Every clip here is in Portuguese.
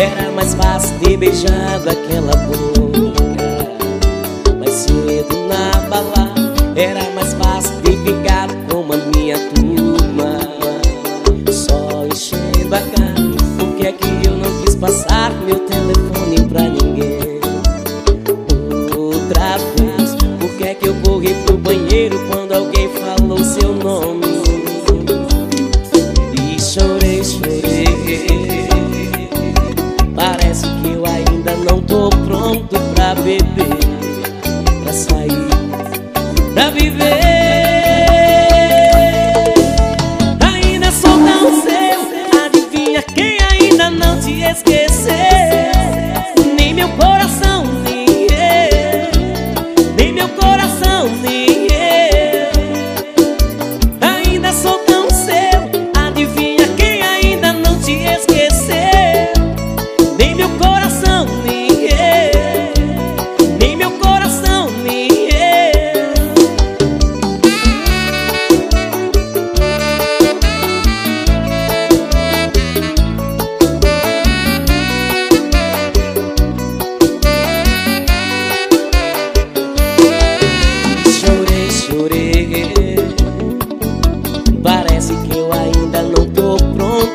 Era mais fácil ter beijado aquela boca. Mais cedo na balada Era mais fácil ter ficado com a minha turma. Só enchendo a cara Por que é que eu não quis passar meu telefone pra ninguém. Outra vez Por que é que eu corri pro banheiro quando alguém falou seu nome pronto pra beber Pra sair, pra viver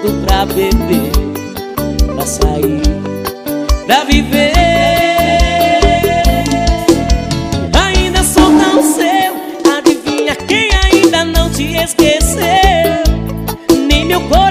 gosto pra beber, pra sair, pra viver. Ainda sou tão seu, adivinha quem ainda não te esqueceu? Nem meu corpo.